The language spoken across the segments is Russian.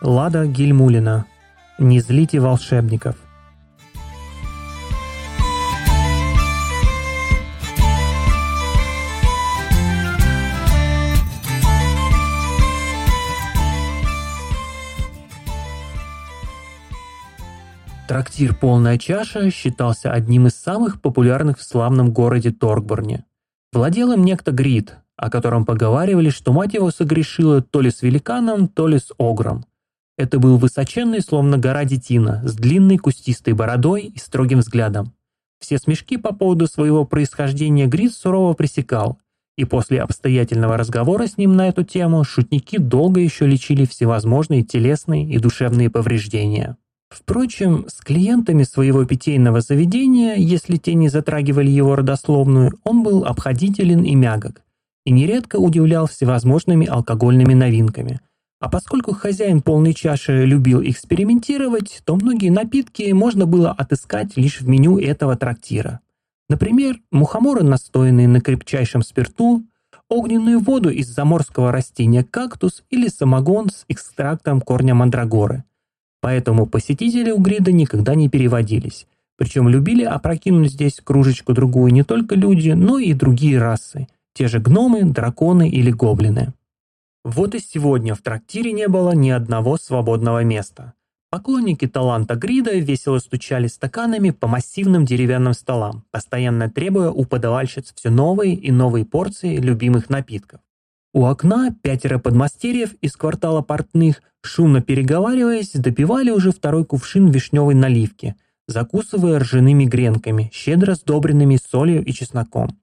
Лада Гильмулина. Не злите волшебников. Трактир «Полная чаша» считался одним из самых популярных в славном городе Торгборне. Владел им некто Грид, о котором поговаривали, что мать его согрешила то ли с великаном, то ли с огром. Это был высоченный, словно гора детина, с длинной кустистой бородой и строгим взглядом. Все смешки по поводу своего происхождения Грид сурово пресекал, и после обстоятельного разговора с ним на эту тему шутники долго еще лечили всевозможные телесные и душевные повреждения. Впрочем, с клиентами своего питейного заведения, если те не затрагивали его родословную, он был обходителен и мягок, и нередко удивлял всевозможными алкогольными новинками. А поскольку хозяин полной чаши любил экспериментировать, то многие напитки можно было отыскать лишь в меню этого трактира. Например, мухоморы, настоянные на крепчайшем спирту, огненную воду из заморского растения кактус или самогон с экстрактом корня мандрагоры. Поэтому посетители у Грида никогда не переводились. Причем любили опрокинуть здесь кружечку-другую не только люди, но и другие расы. Те же гномы, драконы или гоблины. Вот и сегодня в трактире не было ни одного свободного места. Поклонники таланта Грида весело стучали стаканами по массивным деревянным столам, постоянно требуя у подавальщиц все новые и новые порции любимых напитков. У окна пятеро подмастерьев из квартала портных, шумно переговариваясь, допивали уже второй кувшин вишневой наливки, закусывая ржаными гренками, щедро сдобренными солью и чесноком.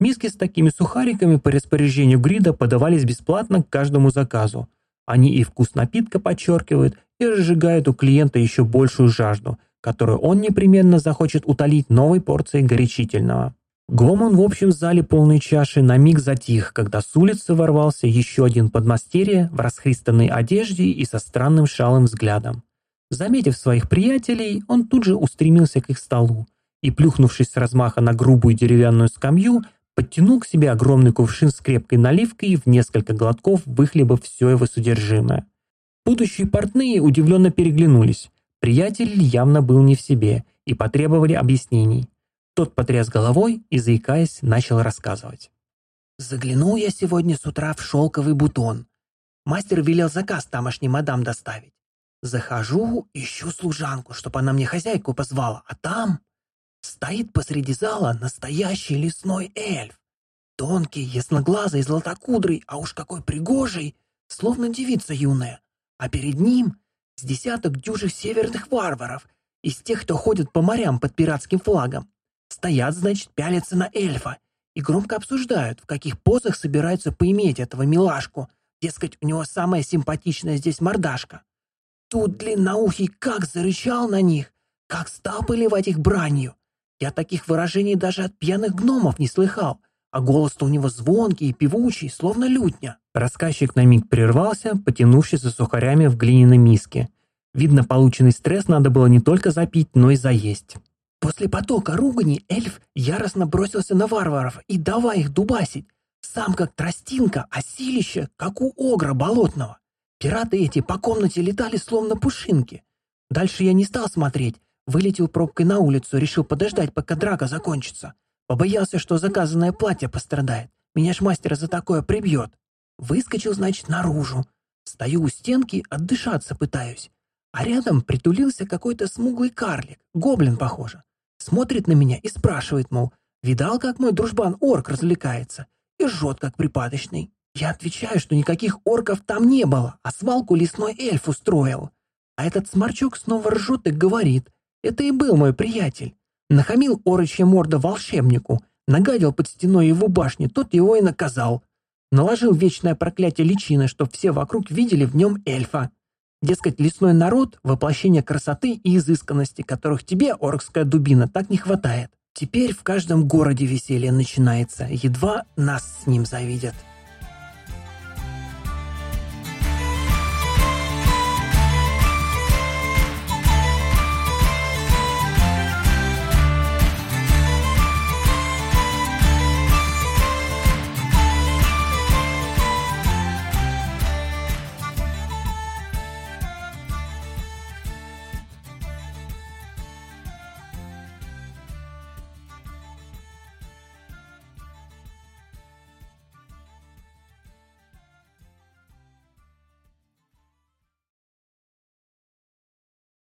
Миски с такими сухариками по распоряжению Грида подавались бесплатно к каждому заказу. Они и вкус напитка подчеркивают, и разжигают у клиента еще большую жажду, которую он непременно захочет утолить новой порцией горячительного. Гомон в общем зале полной чаши на миг затих, когда с улицы ворвался еще один подмастерье в расхристанной одежде и со странным шалым взглядом. Заметив своих приятелей, он тут же устремился к их столу и, плюхнувшись с размаха на грубую деревянную скамью, подтянул к себе огромный кувшин с крепкой наливкой и в несколько глотков выхлебав все его содержимое. Будущие портные удивленно переглянулись. Приятель явно был не в себе и потребовали объяснений. Тот потряс головой и, заикаясь, начал рассказывать. «Заглянул я сегодня с утра в шелковый бутон. Мастер велел заказ тамошней мадам доставить. Захожу, ищу служанку, чтобы она мне хозяйку позвала, а там стоит посреди зала настоящий лесной эльф. Тонкий, ясноглазый, златокудрый, а уж какой пригожий, словно девица юная. А перед ним с десяток дюжих северных варваров, из тех, кто ходит по морям под пиратским флагом. Стоят, значит, пялятся на эльфа и громко обсуждают, в каких позах собираются поиметь этого милашку. Дескать, у него самая симпатичная здесь мордашка. Тут длинноухий как зарычал на них, как стал поливать их бранью. Я таких выражений даже от пьяных гномов не слыхал, а голос-то у него звонкий и певучий, словно лютня. Рассказчик на миг прервался, потянувшись за сухарями в глиняной миске. Видно, полученный стресс надо было не только запить, но и заесть. После потока ругани эльф яростно бросился на варваров и давай их дубасить. Сам как тростинка, а силище, как у огра болотного. Пираты эти по комнате летали словно пушинки. Дальше я не стал смотреть. Вылетел пробкой на улицу, решил подождать, пока драка закончится. Побоялся, что заказанное платье пострадает. Меня ж мастер за такое прибьет. Выскочил, значит, наружу. Стою у стенки, отдышаться пытаюсь. А рядом притулился какой-то смуглый карлик, гоблин, похоже. Смотрит на меня и спрашивает, мол, видал, как мой дружбан-орк развлекается? И жжет, как припадочный. Я отвечаю, что никаких орков там не было, а свалку лесной эльф устроил. А этот сморчок снова ржет и говорит, это и был мой приятель. Нахамил орочья морда волшебнику, нагадил под стеной его башни, тот его и наказал. Наложил вечное проклятие личины, чтоб все вокруг видели в нем эльфа. Дескать, лесной народ — воплощение красоты и изысканности, которых тебе, оркская дубина, так не хватает. Теперь в каждом городе веселье начинается, едва нас с ним завидят.